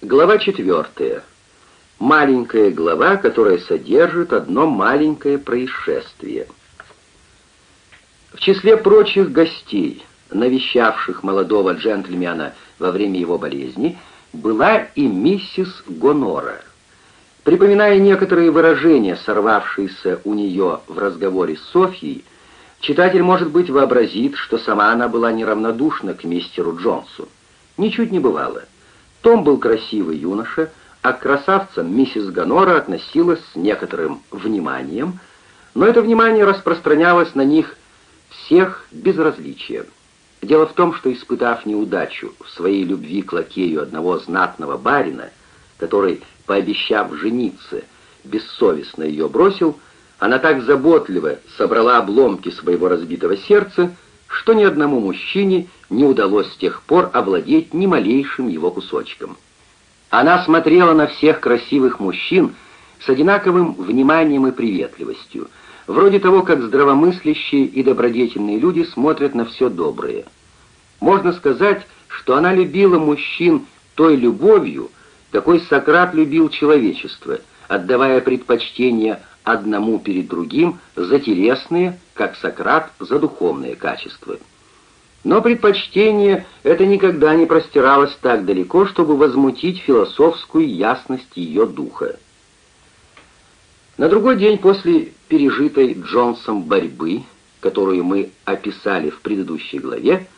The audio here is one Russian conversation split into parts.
Глава четвертая. Маленькая глава, которая содержит одно маленькое происшествие. В числе прочих гостей, навещавших молодого джентльмена во время его болезни, была и миссис Гонора. Припоминая некоторые выражения, сорвавшиеся у нее в разговоре с Софьей, читатель, может быть, вообразит, что сама она была неравнодушна к мистеру Джонсу. Ничуть не бывало. Том был красивый юноша, а к красавцам миссис Гонора относилась с некоторым вниманием, но это внимание распространялось на них всех без различия. Дело в том, что, испытав неудачу в своей любви к лакею одного знатного барина, который, пообещав жениться, бессовестно ее бросил, она так заботливо собрала обломки своего разбитого сердца, что ни одному мужчине не удалось с тех пор овладеть ни малейшим его кусочком. Она смотрела на всех красивых мужчин с одинаковым вниманием и приветливостью, вроде того, как здравомыслящие и добродетельные люди смотрят на все доброе. Можно сказать, что она любила мужчин той любовью, какой Сократ любил человечество, отдавая предпочтение одному перед другим за телесные, как Сократ, за духовные качества. Но предпочтение это никогда не простиралось так далеко, чтобы возмутить философскую ясность ее духа. На другой день после пережитой Джонсом борьбы, которую мы описали в предыдущей главе,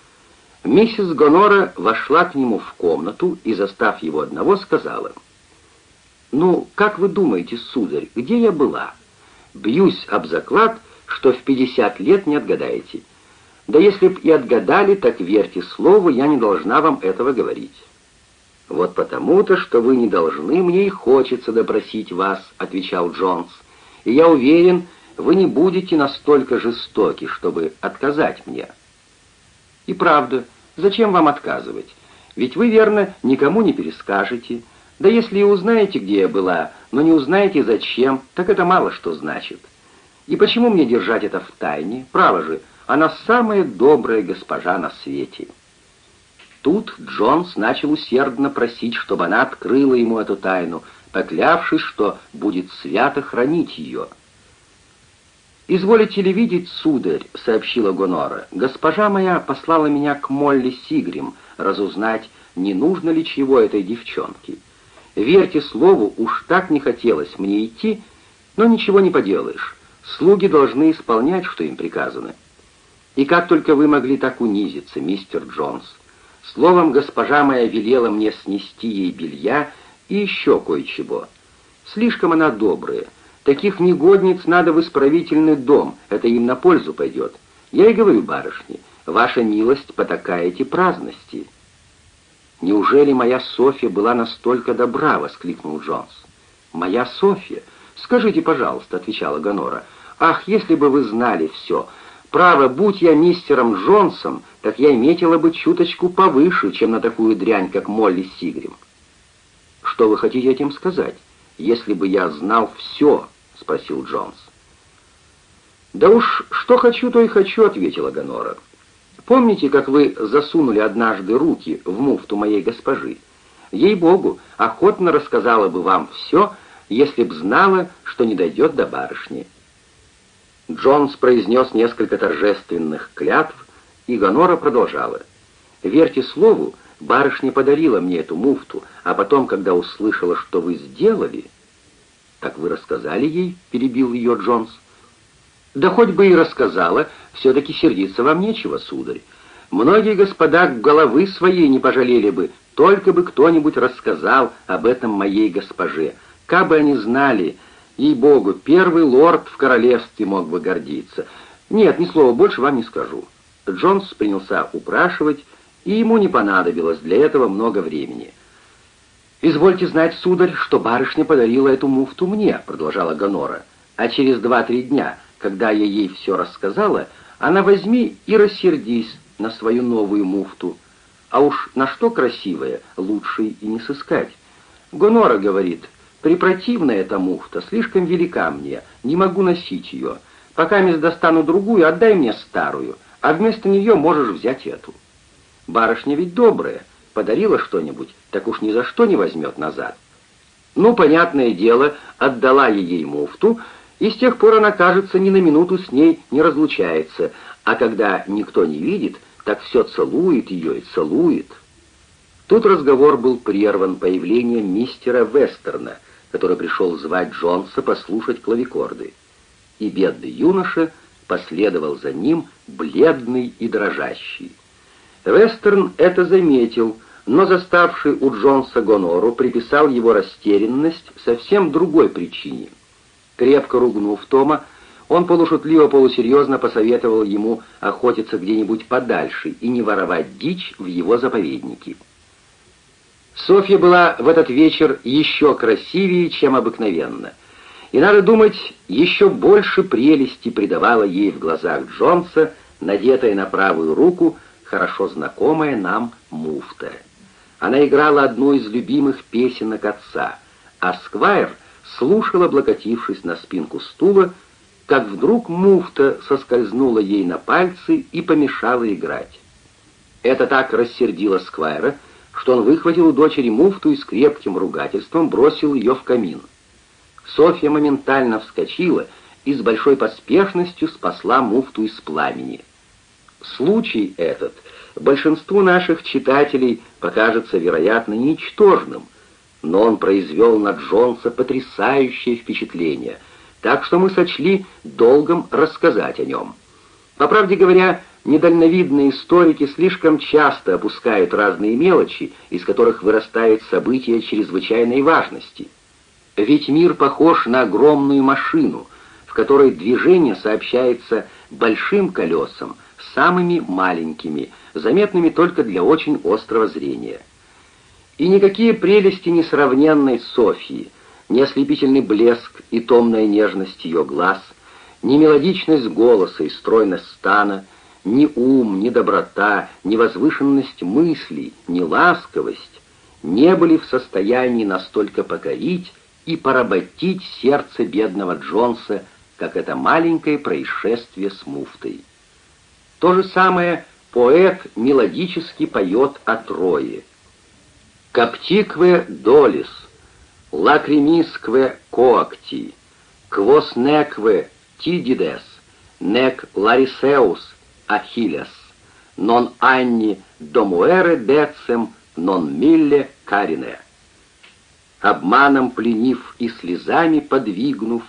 миссис Гонора вошла к нему в комнату и, застав его одного, сказала, «Ну, как вы думаете, сударь, где я была? Бьюсь об заклад, что в пятьдесят лет не отгадаете. Да если б и отгадали, так верьте слову, я не должна вам этого говорить». «Вот потому-то, что вы не должны, мне и хочется допросить вас», — отвечал Джонс. «И я уверен, вы не будете настолько жестоки, чтобы отказать мне». «И правда, зачем вам отказывать? Ведь вы, верно, никому не перескажете. Да если и узнаете, где я была, но не узнаете зачем, так это мало что значит. И почему мне держать это в тайне? Право же, она самая добрая госпожа на свете». Тут Джонс начал усердно просить, чтобы она открыла ему эту тайну, поклявшись, что будет свято хранить ее. «Изволите ли видеть, сударь», — сообщила Гонора, — «госпожа моя послала меня к Молли Сигрим разузнать, не нужно ли чего этой девчонке. Верьте слову, уж так не хотелось мне идти, но ничего не поделаешь. Слуги должны исполнять, что им приказано. И как только вы могли так унизиться, мистер Джонс, Словом, госпожа моя велела мне снести ей белья и еще кое-чего. Слишком она добрая. Таких негодниц надо в исправительный дом, это им на пользу пойдет. Я и говорю, барышни, ваша милость потакаете праздности». «Неужели моя Софья была настолько добра?» — воскликнул Джонс. «Моя Софья? Скажите, пожалуйста», — отвечала Гонора. «Ах, если бы вы знали все! Право, будь я мистером Джонсом, так я метила бы чуточку повыше, чем на такую дрянь, как Молли Сигрим. «Что вы хотите этим сказать? Если бы я знал все», — спросил Джонс. «Да уж, что хочу, то и хочу», — ответила Гонора. «Помните, как вы засунули однажды руки в муфту моей госпожи? Ей-богу, охотно рассказала бы вам все, если б знала, что не дойдет до барышни». Джонс произнес несколько торжественных клятв, и Гонора продолжала. «Верьте слову, барышня подарила мне эту муфту, а потом, когда услышала, что вы сделали...» «Так вы рассказали ей?» — перебил ее Джонс. «Да хоть бы и рассказала, все-таки сердиться вам нечего, сударь. Многие господа головы своей не пожалели бы, только бы кто-нибудь рассказал об этом моей госпоже. Кабы они знали, Ей-богу, первый лорд в королевстве мог бы гордиться. Нет, ни слова больше вам не скажу». Джонс принялся упрашивать, и ему не понадобилось для этого много времени. «Извольте знать, сударь, что барышня подарила эту муфту мне», — продолжала Гонора. «А через два-три дня, когда я ей все рассказала, она возьми и рассердись на свою новую муфту. А уж на что красивое, лучше и не сыскать. Гонора говорит, Препротивная эта муфта, слишком велика мне, не могу носить ее. Пока я достану другую, отдай мне старую, а вместо нее можешь взять эту. Барышня ведь добрая, подарила что-нибудь, так уж ни за что не возьмет назад. Ну, понятное дело, отдала ей муфту, и с тех пор она, кажется, ни на минуту с ней не разлучается, а когда никто не видит, так все целует ее и целует. Тут разговор был прерван появлением мистера Вестерна, который пришел звать Джонса послушать клавикорды. И бедный юноша последовал за ним, бледный и дрожащий. Вестерн это заметил, но заставший у Джонса Гонору приписал его растерянность совсем другой причине. Крепко ругнув Тома, он полушутливо-полусерьезно посоветовал ему охотиться где-нибудь подальше и не воровать дичь в его заповеднике. Софья была в этот вечер еще красивее, чем обыкновенно. И, надо думать, еще больше прелести придавала ей в глазах Джонса, надетая на правую руку, хорошо знакомая нам муфта. Она играла одну из любимых песенок отца, а Сквайр слушал, облокотившись на спинку стула, как вдруг муфта соскользнула ей на пальцы и помешала играть. Это так рассердило Сквайра, что он выхватил у дочери муфту и с крепким ругательством бросил ее в камин. Софья моментально вскочила и с большой поспешностью спасла муфту из пламени. Случай этот большинству наших читателей покажется, вероятно, ничтожным, но он произвел на Джонса потрясающее впечатление — так что мы сочли долгом рассказать о нем. По правде говоря, недальновидные историки слишком часто опускают разные мелочи, из которых вырастают события чрезвычайной важности. Ведь мир похож на огромную машину, в которой движение сообщается большим колесам, самыми маленькими, заметными только для очень острого зрения. И никакие прелести несравненной Софии – ни ослепительный блеск и томная нежность ее глаз, ни мелодичность голоса и стройность стана, ни ум, ни доброта, ни возвышенность мыслей, ни ласковость не были в состоянии настолько покорить и поработить сердце бедного Джонса, как это маленькое происшествие с муфтой. То же самое поэт мелодически поет о Трое. «Каптикве долис», лакримисque coacti, quos neque tidides, nec Achilles, non anni domuere decem, non милле карине. Обманом пленив и слезами подвигнув,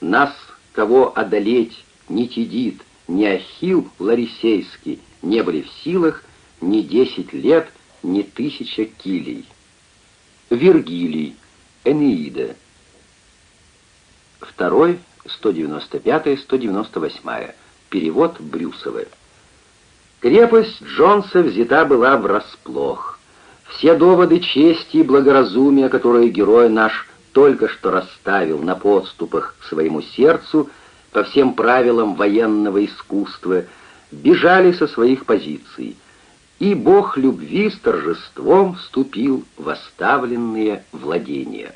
нас, кого одолеть, ни Тидит, ни Ахил Ларисейский не были в силах ни десять лет, ни тысяча килей. Вергилий, Энеида. Второй, 195-198. Перевод Брюсова. Крепость Джонса взята была врасплох. Все доводы чести и благоразумия, которые герой наш только что расставил на подступах к своему сердцу по всем правилам военного искусства, бежали со своих позиций, и бог любви с торжеством вступил в оставленные владения.